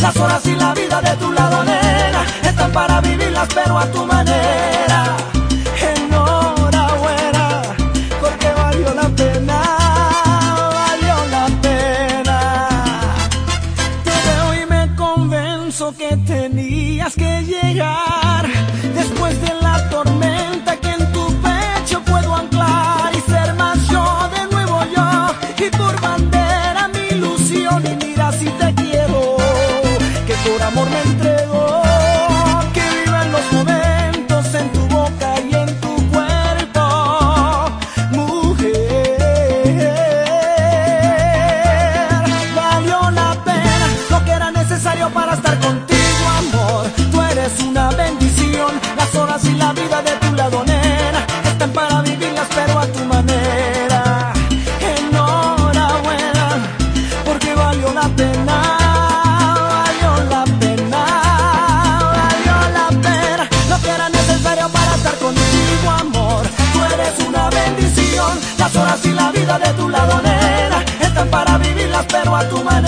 Las horas y la vida de tu lado, nena, están para vivirlas, pero a tu manera. Enhorabuena, porque valió la pena, valió la pena. Te veo y me convenzo que tenías que llegar después de la pero a tu manera.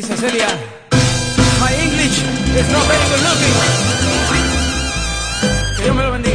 dice Celia. My English is not very good looking. Que Dios me lo bendiga.